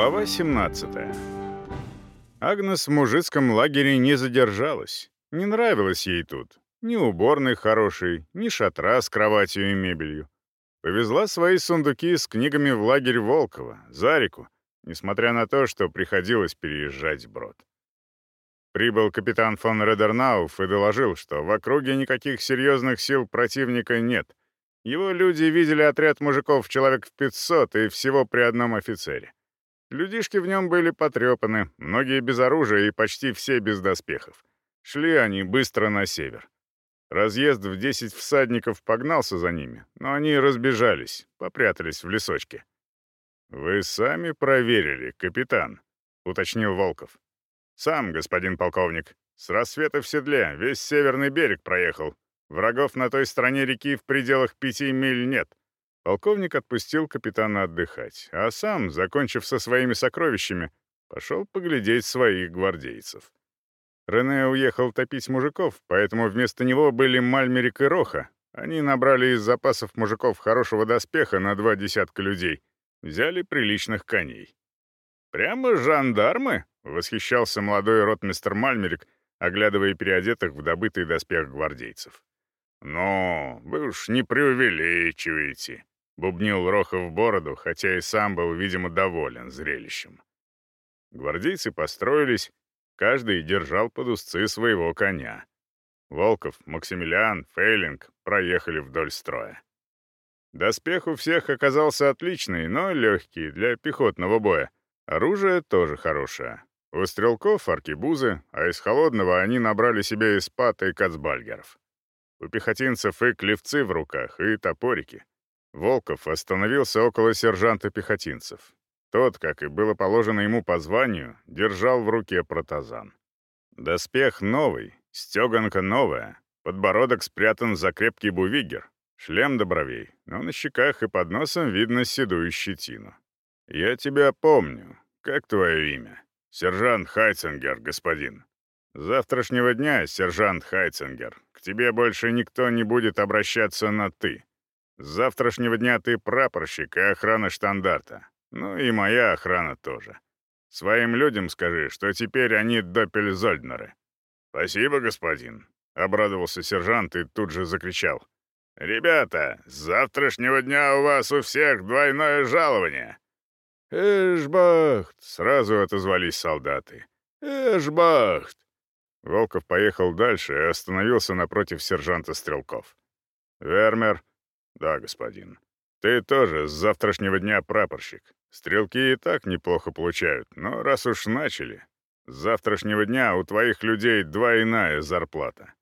Глава 17 Агнес в мужицком лагере не задержалась. Не нравилось ей тут. Ни уборной хорошей, ни шатра с кроватью и мебелью. Повезла свои сундуки с книгами в лагерь Волкова, за реку, несмотря на то, что приходилось переезжать брод. Прибыл капитан фон Редернауф и доложил, что в округе никаких серьезных сил противника нет. Его люди видели отряд мужиков человек в 500 и всего при одном офицере. Людишки в нем были потрепаны, многие без оружия и почти все без доспехов. Шли они быстро на север. Разъезд в десять всадников погнался за ними, но они разбежались, попрятались в лесочке. «Вы сами проверили, капитан», — уточнил Волков. «Сам, господин полковник. С рассвета в седле весь северный берег проехал. Врагов на той стороне реки в пределах пяти миль нет. Полковник отпустил капитана отдыхать, а сам, закончив со своими сокровищами, пошел поглядеть своих гвардейцев. Рене уехал топить мужиков, поэтому вместо него были Мальмерик и Роха. Они набрали из запасов мужиков хорошего доспеха на два десятка людей. Взяли приличных коней. «Прямо жандармы?» — восхищался молодой ротмистер Мальмерик, оглядывая переодетых в добытый доспех гвардейцев. Но вы уж не преувеличиваете», Бубнил Роха в бороду, хотя и сам был, видимо, доволен зрелищем. Гвардейцы построились, каждый держал под узцы своего коня. Волков, Максимилиан, Фейлинг проехали вдоль строя. Доспех у всех оказался отличный, но легкий, для пехотного боя. Оружие тоже хорошее. У стрелков — аркебузы, а из холодного они набрали себе и спат и кацбальгеров. У пехотинцев и клевцы в руках, и топорики. Волков остановился около сержанта пехотинцев. Тот, как и было положено ему по званию, держал в руке протазан. Доспех новый, стеганка новая, подбородок спрятан за крепкий бувигер, шлем до бровей, но на щеках и под носом видно седую щетину. «Я тебя помню. Как твое имя?» «Сержант Хайцингер, господин». «С завтрашнего дня, сержант Хайцингер, к тебе больше никто не будет обращаться на «ты» завтрашнего дня ты прапорщик и охрана штандарта. Ну и моя охрана тоже. Своим людям скажи, что теперь они доппельзольднеры». «Спасибо, господин», — обрадовался сержант и тут же закричал. «Ребята, с завтрашнего дня у вас у всех двойное жалование!» «Эшбахт!» — сразу отозвались солдаты. «Эшбахт!» Волков поехал дальше и остановился напротив сержанта Стрелков. «Вермер, да, господин. Ты тоже с завтрашнего дня прапорщик. Стрелки и так неплохо получают, но раз уж начали, с завтрашнего дня у твоих людей двойная зарплата.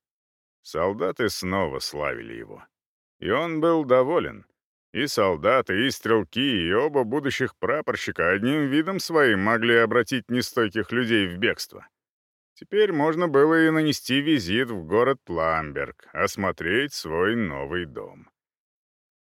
Солдаты снова славили его. И он был доволен. И солдаты, и стрелки, и оба будущих прапорщика одним видом своим могли обратить нестойких людей в бегство. Теперь можно было и нанести визит в город Ламберг, осмотреть свой новый дом.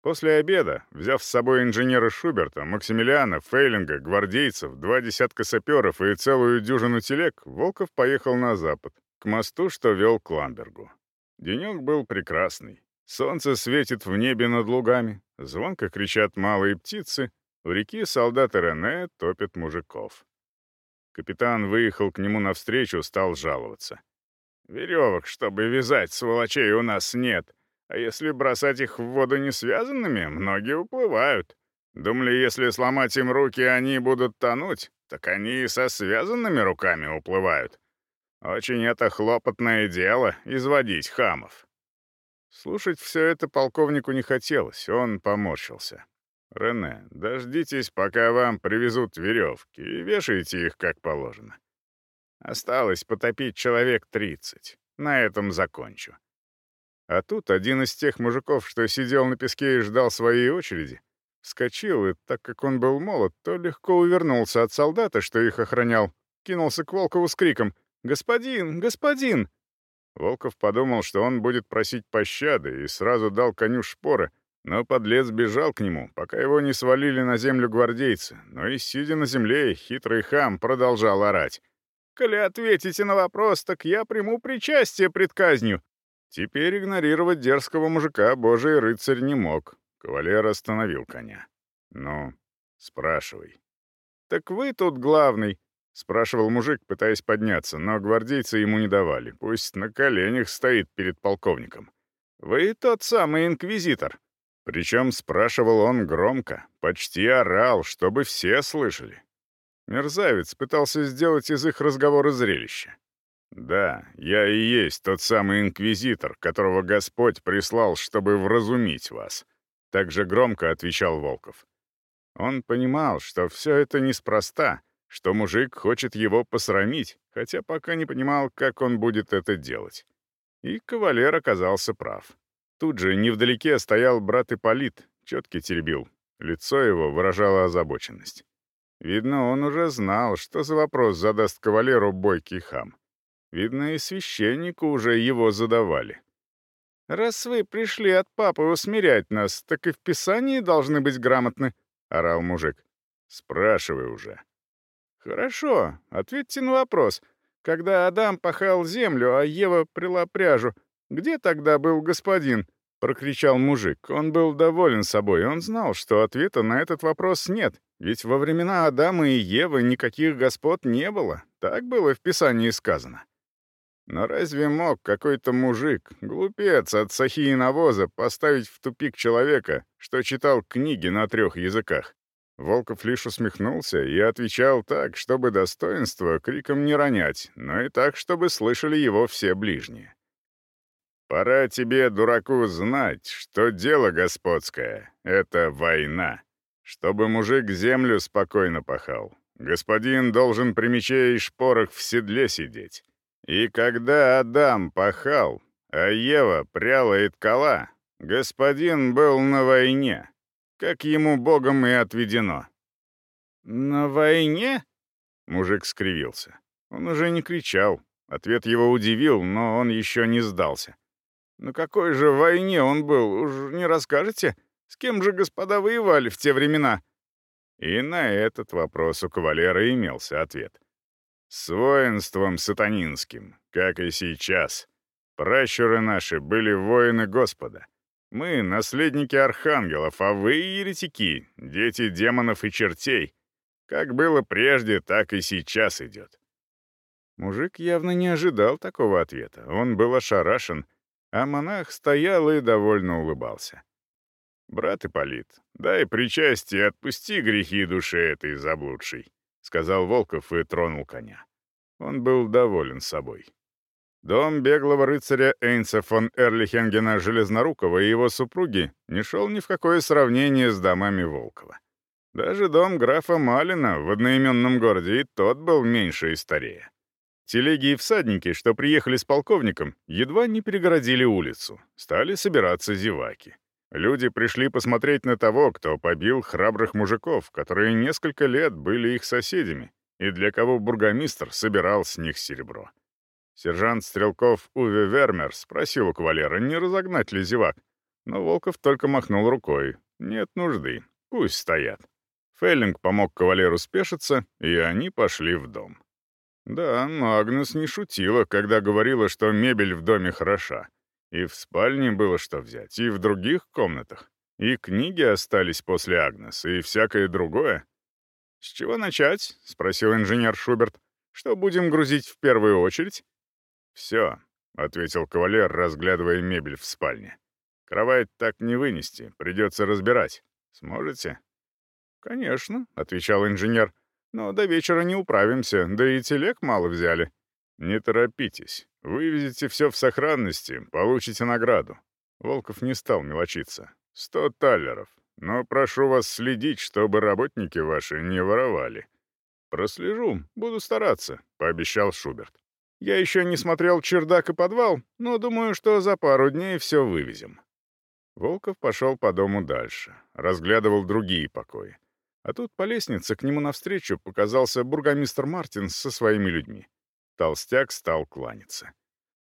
После обеда, взяв с собой инженера Шуберта, Максимилиана, Фейлинга, гвардейцев, два десятка саперов и целую дюжину телег, Волков поехал на запад, к мосту, что вел к Ламбергу. Денек был прекрасный. Солнце светит в небе над лугами, звонко кричат малые птицы, у реки солдаты Рене топят мужиков. Капитан выехал к нему навстречу, стал жаловаться. «Веревок, чтобы вязать, сволочей, у нас нет. А если бросать их в воду несвязанными, многие уплывают. Думали, если сломать им руки, они будут тонуть, так они и со связанными руками уплывают. Очень это хлопотное дело — изводить хамов. Слушать все это полковнику не хотелось, он поморщился. «Рене, дождитесь, пока вам привезут веревки, и вешайте их как положено. Осталось потопить человек тридцать. На этом закончу. А тут один из тех мужиков, что сидел на песке и ждал своей очереди, вскочил и, так как он был молод, то легко увернулся от солдата, что их охранял, кинулся к Волкову с криком «Господин! Господин!». Волков подумал, что он будет просить пощады, и сразу дал коню шпоры, но подлец бежал к нему, пока его не свалили на землю гвардейцы, но и, сидя на земле, хитрый хам продолжал орать. «Коли ответите на вопрос, так я приму причастие пред казнью. Теперь игнорировать дерзкого мужика божий рыцарь не мог. Кавалер остановил коня. «Ну, спрашивай». «Так вы тут главный», — спрашивал мужик, пытаясь подняться, но гвардейцы ему не давали. Пусть на коленях стоит перед полковником. «Вы тот самый инквизитор». Причем спрашивал он громко, почти орал, чтобы все слышали. Мерзавец пытался сделать из их разговора зрелище. Да, я и есть тот самый инквизитор, которого Господь прислал, чтобы вразумить вас. Так же громко отвечал Волков. Он понимал, что все это неспроста, что мужик хочет его посрамить, хотя пока не понимал, как он будет это делать. И кавалер оказался прав. Тут же невдалеке стоял брат Ипполит, четко теребил. Лицо его выражало озабоченность. Видно, он уже знал, что за вопрос задаст кавалеру бойкий хам. Видно, и священнику уже его задавали. «Раз вы пришли от папы усмирять нас, так и в Писании должны быть грамотны», — орал мужик. «Спрашивай уже». «Хорошо, ответьте на вопрос. Когда Адам пахал землю, а Ева прила пряжу, где тогда был господин?» — прокричал мужик. Он был доволен собой, он знал, что ответа на этот вопрос нет, ведь во времена Адама и Евы никаких господ не было, так было в Писании сказано. Но разве мог какой-то мужик, глупец от сахи и навоза, поставить в тупик человека, что читал книги на трех языках? Волков лишь усмехнулся и отвечал так, чтобы достоинство криком не ронять, но и так, чтобы слышали его все ближние. «Пора тебе, дураку, знать, что дело господское — это война. Чтобы мужик землю спокойно пахал, господин должен при мече и И когда Адам пахал, а Ева пряла и ткала, господин был на войне, как ему богом и отведено. «На войне?» — мужик скривился. Он уже не кричал. Ответ его удивил, но он еще не сдался. «На какой же войне он был, уж не расскажете? С кем же господа воевали в те времена?» И на этот вопрос у кавалера имелся ответ — Своинством сатанинским, как и сейчас. Пращуры наши были воины Господа. Мы — наследники архангелов, а вы — еретики, дети демонов и чертей. Как было прежде, так и сейчас идет». Мужик явно не ожидал такого ответа. Он был ошарашен, а монах стоял и довольно улыбался. «Брат Ипполит, дай причастие, отпусти грехи души этой заблудшей сказал Волков и тронул коня. Он был доволен собой. Дом беглого рыцаря Эйнса фон Эрлихенгена Железнорукова и его супруги не шел ни в какое сравнение с домами Волкова. Даже дом графа Малина в одноименном городе и тот был меньше и старее. Телеги и всадники, что приехали с полковником, едва не перегородили улицу, стали собираться зеваки. Люди пришли посмотреть на того, кто побил храбрых мужиков, которые несколько лет были их соседями, и для кого бургомистр собирал с них серебро. Сержант Стрелков Уве Вермер спросил у кавалера, не разогнать ли зевак, но Волков только махнул рукой. «Нет нужды, пусть стоят». Феллинг помог кавалеру спешиться, и они пошли в дом. Да, но Агнес не шутила, когда говорила, что мебель в доме хороша. И в спальне было что взять, и в других комнатах. И книги остались после Агнес, и всякое другое. «С чего начать?» — спросил инженер Шуберт. «Что будем грузить в первую очередь?» «Все», — ответил кавалер, разглядывая мебель в спальне. «Кровать так не вынести, придется разбирать. Сможете?» «Конечно», — отвечал инженер. «Но до вечера не управимся, да и телег мало взяли. Не торопитесь. Вывезете все в сохранности, получите награду. Волков не стал мелочиться. Сто таллеров, Но прошу вас следить, чтобы работники ваши не воровали. Прослежу, буду стараться, пообещал Шуберт. Я еще не смотрел чердак и подвал, но думаю, что за пару дней все вывезем. Волков пошел по дому дальше, разглядывал другие покои. А тут по лестнице к нему навстречу показался бургомистр Мартин со своими людьми. Толстяк стал кланяться.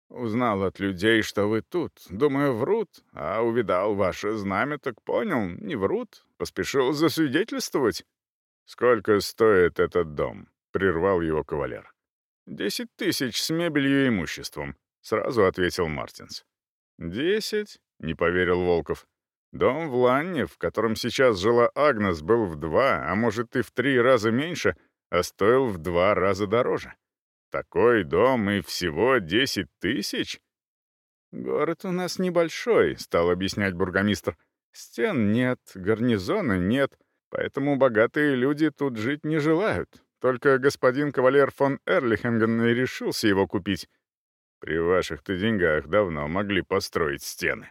«Узнал от людей, что вы тут. Думаю, врут. А увидал ваше знамя, так понял, не врут. Поспешил засвидетельствовать». «Сколько стоит этот дом?» — прервал его кавалер. «Десять тысяч с мебелью и имуществом», — сразу ответил Мартинс. «Десять?» — не поверил Волков. «Дом в Ланне, в котором сейчас жила Агнес, был в два, а может и в три раза меньше, а стоил в два раза дороже. Такой дом и всего 10 тысяч? Город у нас небольшой, стал объяснять бургомистр. Стен нет, гарнизона нет, поэтому богатые люди тут жить не желают. Только господин кавалер фон Эрлихенген и решился его купить. При ваших-то деньгах давно могли построить стены.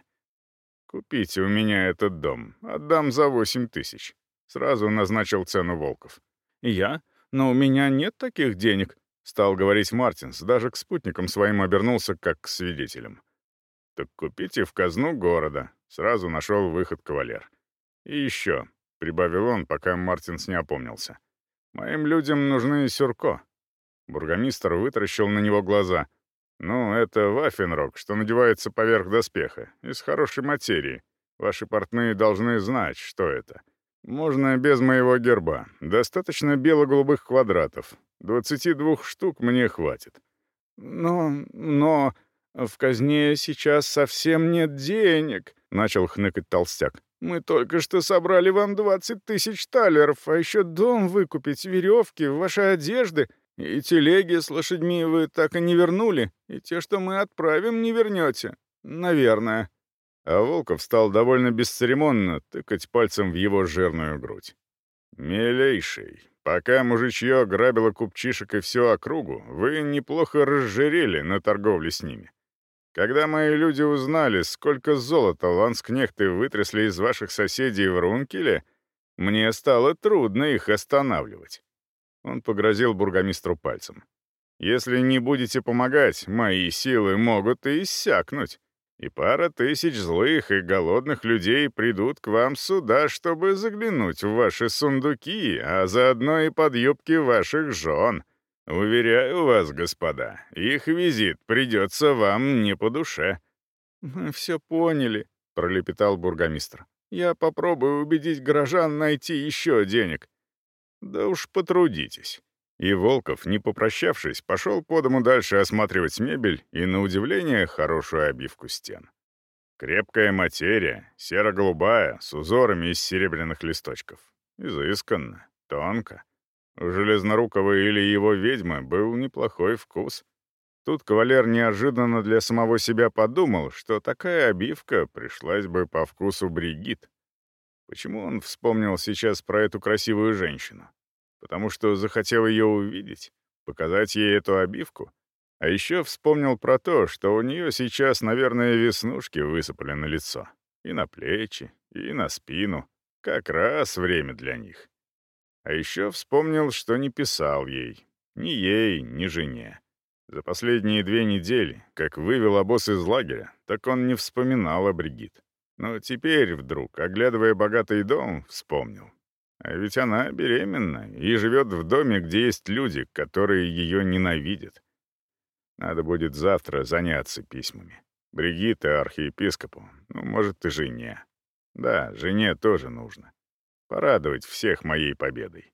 Купите у меня этот дом, отдам за 8 тысяч. Сразу назначил цену Волков. Я? Но у меня нет таких денег. Стал говорить Мартинс, даже к спутникам своим обернулся, как к свидетелям. «Так купите в казну города», — сразу нашел выход кавалер. «И еще», — прибавил он, пока Мартинс не опомнился. «Моим людям нужны сюрко». Бургомистр вытаращил на него глаза. «Ну, это вафенрок, что надевается поверх доспеха, из хорошей материи. Ваши портные должны знать, что это. Можно без моего герба. Достаточно бело-голубых квадратов. 22 штук мне хватит. Но... но... В казне сейчас совсем нет денег, — начал хныкать толстяк. Мы только что собрали вам 20 тысяч талеров, а еще дом выкупить, веревки, ваши одежды. И телеги с лошадьми вы так и не вернули, и те, что мы отправим, не вернете. Наверное. А Волков стал довольно бесцеремонно тыкать пальцем в его жирную грудь. «Милейший, пока мужичье грабило купчишек и всю округу, вы неплохо разжирели на торговле с ними. Когда мои люди узнали, сколько золота ланскнехты вытрясли из ваших соседей в Рункеле, мне стало трудно их останавливать». Он погрозил бургомистру пальцем. «Если не будете помогать, мои силы могут и иссякнуть» и пара тысяч злых и голодных людей придут к вам сюда, чтобы заглянуть в ваши сундуки, а заодно и под юбки ваших жен. Уверяю вас, господа, их визит придется вам не по душе». «Мы все поняли», — пролепетал бургомистр. «Я попробую убедить горожан найти еще денег». «Да уж потрудитесь». И Волков, не попрощавшись, пошел по дому дальше осматривать мебель и, на удивление, хорошую обивку стен. Крепкая материя, серо-голубая, с узорами из серебряных листочков. Изысканно, тонко. У Железнорукова или его ведьмы был неплохой вкус. Тут кавалер неожиданно для самого себя подумал, что такая обивка пришлась бы по вкусу Бригит. Почему он вспомнил сейчас про эту красивую женщину? потому что захотел ее увидеть, показать ей эту обивку. А еще вспомнил про то, что у нее сейчас, наверное, веснушки высыпали на лицо. И на плечи, и на спину. Как раз время для них. А еще вспомнил, что не писал ей. Ни ей, ни жене. За последние две недели, как вывел обоз из лагеря, так он не вспоминал о Бригит. Но теперь вдруг, оглядывая богатый дом, вспомнил. А Ведь она беременна и живет в доме, где есть люди, которые ее ненавидят. Надо будет завтра заняться письмами. Бригитте архиепископу, ну, может, и жене. Да, жене тоже нужно. Порадовать всех моей победой.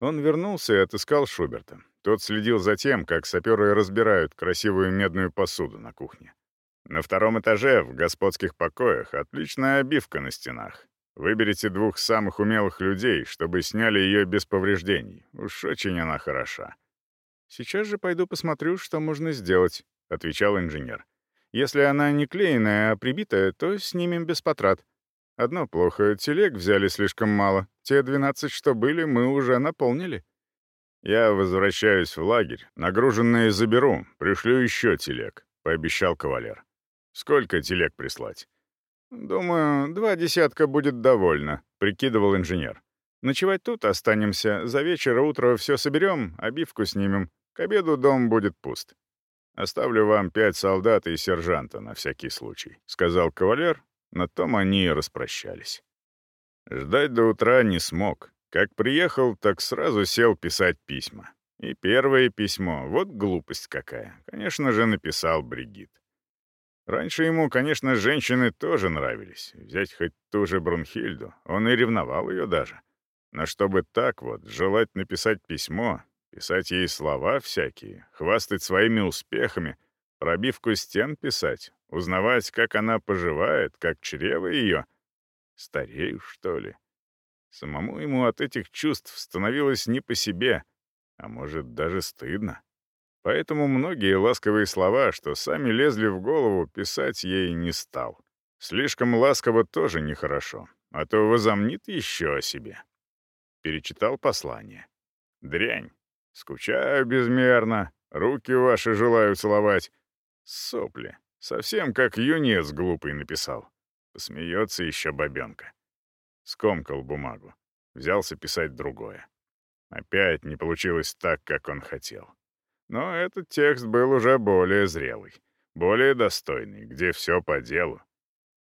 Он вернулся и отыскал Шуберта. Тот следил за тем, как саперы разбирают красивую медную посуду на кухне. На втором этаже, в господских покоях, отличная обивка на стенах. Выберите двух самых умелых людей, чтобы сняли ее без повреждений. Уж очень она хороша». «Сейчас же пойду посмотрю, что можно сделать», — отвечал инженер. «Если она не клеенная, а прибитая, то снимем без потрат. Одно плохо, телег взяли слишком мало. Те 12, что были, мы уже наполнили». «Я возвращаюсь в лагерь. Нагруженные заберу. Пришлю еще телег», — пообещал кавалер. «Сколько телег прислать?» Думаю, два десятка будет довольно, прикидывал инженер. Ночевать тут останемся, за вечер и утро все соберем, обивку снимем. К обеду дом будет пуст. Оставлю вам пять солдат и сержанта на всякий случай», — сказал кавалер. На том они и распрощались. Ждать до утра не смог. Как приехал, так сразу сел писать письма. И первое Раньше ему, конечно, женщины тоже нравились. Взять хоть ту же Брунхильду, он и ревновал ее даже. Но чтобы так вот, желать написать письмо, писать ей слова всякие, хвастать своими успехами, пробивку стен писать, узнавать, как она поживает, как чрево ее. Старею, что ли? Самому ему от этих чувств становилось не по себе, а может, даже стыдно поэтому многие ласковые слова, что сами лезли в голову, писать ей не стал. Слишком ласково тоже нехорошо, а то возомнит еще о себе. Перечитал послание. «Дрянь! Скучаю безмерно, руки ваши желаю целовать. Сопли! Совсем как юнец глупый написал. Посмеется еще бабенка». Скомкал бумагу. Взялся писать другое. Опять не получилось так, как он хотел. Но этот текст был уже более зрелый, более достойный, где все по делу.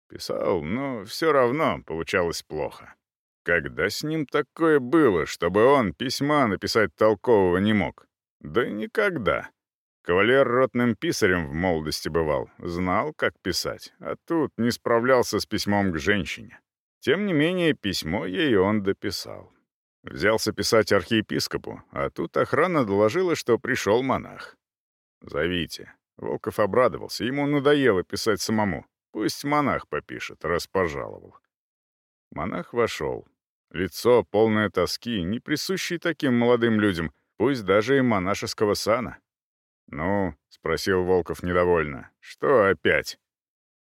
Писал, но все равно получалось плохо. Когда с ним такое было, чтобы он письма написать толкового не мог? Да никогда. Кавалер ротным писарем в молодости бывал, знал, как писать, а тут не справлялся с письмом к женщине. Тем не менее, письмо ей он дописал. Взялся писать архиепископу, а тут охрана доложила, что пришел монах. «Зовите». Волков обрадовался, ему надоело писать самому. Пусть монах попишет, раз пожаловал. Монах вошел. Лицо, полное тоски, не присущей таким молодым людям, пусть даже и монашеского сана. «Ну?» — спросил Волков недовольно. «Что опять?»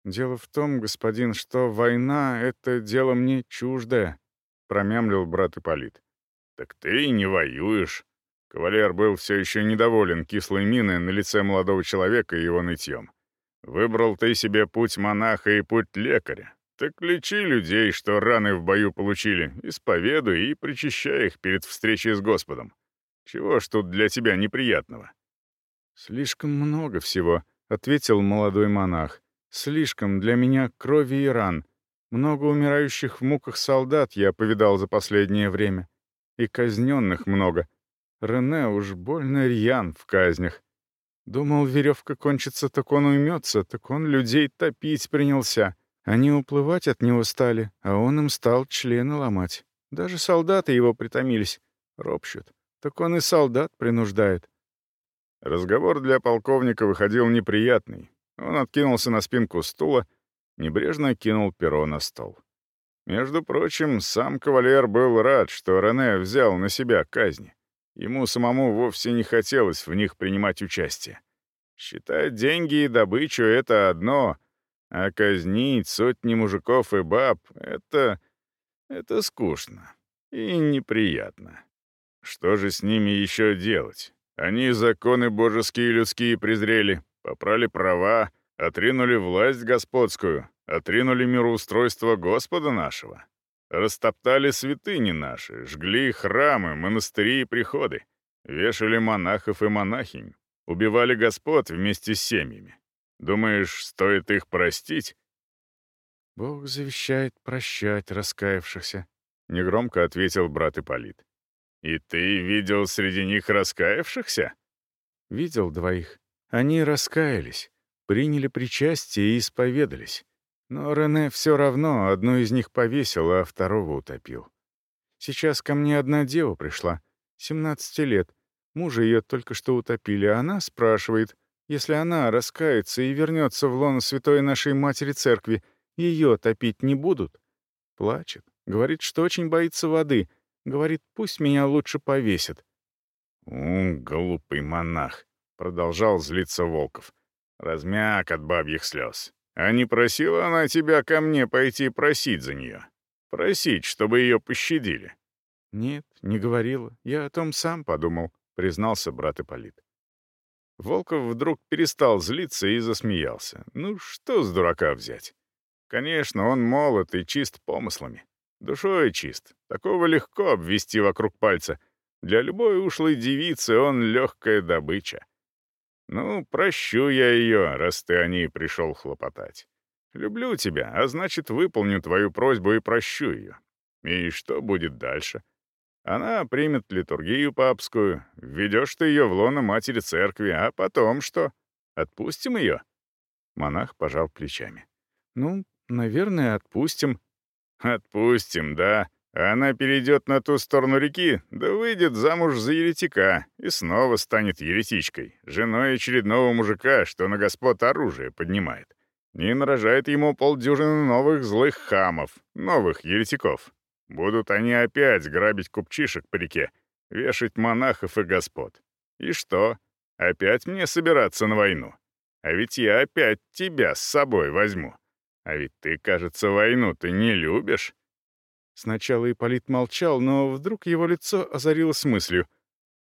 «Дело в том, господин, что война — это дело мне чуждое», промямлил брат Ипполит. «Так ты и не воюешь!» Кавалер был все еще недоволен кислой миной на лице молодого человека и его нытьем. «Выбрал ты себе путь монаха и путь лекаря. Так лечи людей, что раны в бою получили, исповедуй и причащай их перед встречей с Господом. Чего ж тут для тебя неприятного?» «Слишком много всего», — ответил молодой монах. «Слишком для меня крови и ран. Много умирающих в муках солдат я повидал за последнее время. И казненных много. Рене уж больно рьян в казнях. Думал, веревка кончится, так он уймется, так он людей топить принялся. Они уплывать от него стали, а он им стал члены ломать. Даже солдаты его притомились. Ропщут. Так он и солдат принуждает. Разговор для полковника выходил небрежно кинул перо на стол. Между прочим, сам кавалер был рад, что Рене взял на себя казни. Ему самому вовсе не хотелось в них принимать участие. Считать деньги и добычу — это одно, а казнить сотни мужиков и баб — это... это скучно и неприятно. Что же с ними еще делать? Они законы божеские и людские презрели, попрали права, Отринули власть господскую, отринули мироустройство Господа нашего. Растоптали святыни наши, жгли храмы, монастыри и приходы, вешали монахов и монахинь, убивали господ вместе с семьями. Думаешь, стоит их простить? «Бог завещает прощать раскаявшихся», — негромко ответил брат Ипполит. «И ты видел среди них раскаявшихся?» «Видел двоих. Они раскаялись приняли причастие и исповедались. Но Рене все равно одну из них повесил, а второго утопил. Сейчас ко мне одна дева пришла, 17 лет. Мужа ее только что утопили, а она спрашивает, если она раскается и вернется в лоно святой нашей матери церкви, ее топить не будут? Плачет, говорит, что очень боится воды, говорит, пусть меня лучше повесят. «Ум, глупый монах», — продолжал злиться Волков размяк от бабьих слез. А не просила она тебя ко мне пойти просить за нее? Просить, чтобы ее пощадили?» «Нет, не говорила. Я о том сам подумал», — признался брат Ипполит. Волков вдруг перестал злиться и засмеялся. «Ну, что с дурака взять?» «Конечно, он молод и чист помыслами. Душой чист. Такого легко обвести вокруг пальца. Для любой ушлой девицы он легкая добыча. Ну, прощу я ее, раз ты о ней пришел хлопотать. Люблю тебя, а значит, выполню твою просьбу и прощу ее. И что будет дальше? Она примет литургию папскую, введешь ты ее в лоно матери церкви, а потом что? Отпустим ее?» Монах пожал плечами. «Ну, наверное, отпустим». «Отпустим, да. Она перейдет на ту сторону реки, да выйдет замуж за еретика и снова станет еретичкой, женой очередного мужика, что на господ оружие поднимает. Не нарожает ему полдюжины новых злых хамов, новых еретиков. Будут они опять грабить купчишек по реке, вешать монахов и господ. И что? Опять мне собираться на войну? А ведь я опять тебя с собой возьму. А ведь ты, кажется, войну ты не любишь. Сначала Ипполит молчал, но вдруг его лицо озарилось мыслью.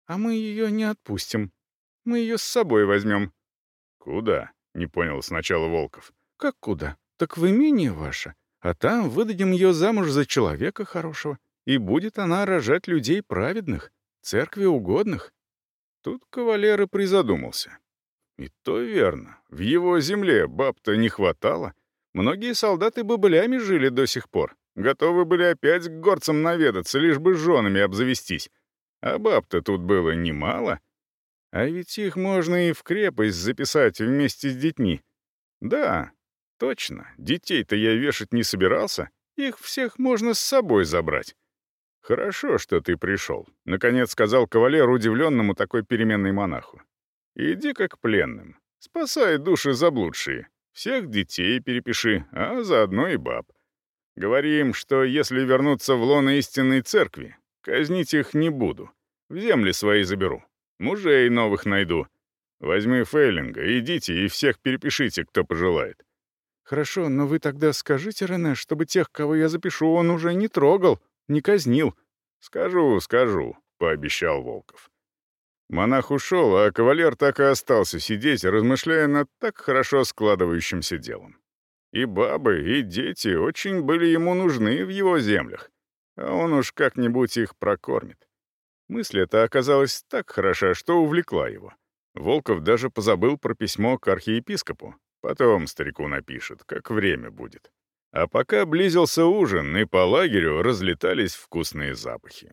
«А мы ее не отпустим. Мы ее с собой возьмем». «Куда?» — не понял сначала Волков. «Как куда? Так в имение ваше. А там выдадим ее замуж за человека хорошего. И будет она рожать людей праведных, церкви угодных». Тут кавалер и призадумался. И то верно. В его земле баб-то не хватало. Многие солдаты бабылями жили до сих пор. Готовы были опять к горцам наведаться, лишь бы женами обзавестись. А баб-то тут было немало. А ведь их можно и в крепость записать вместе с детьми. Да, точно, детей-то я вешать не собирался. Их всех можно с собой забрать. «Хорошо, что ты пришел», — наконец сказал кавалер удивленному такой переменной монаху. «Иди как пленным. Спасай души заблудшие. Всех детей перепиши, а заодно и баб. Говори им, что если вернуться в лоно истинной церкви, казнить их не буду. В земли свои заберу. Мужей новых найду. Возьми Фейлинга, идите и всех перепишите, кто пожелает». «Хорошо, но вы тогда скажите Рене, чтобы тех, кого я запишу, он уже не трогал, не казнил». «Скажу, скажу», — пообещал Волков. Монах ушел, а кавалер так и остался сидеть, размышляя над так хорошо складывающимся делом. И бабы, и дети очень были ему нужны в его землях. А он уж как-нибудь их прокормит. Мысль эта оказалась так хороша, что увлекла его. Волков даже позабыл про письмо к архиепископу. Потом старику напишет, как время будет. А пока близился ужин, и по лагерю разлетались вкусные запахи.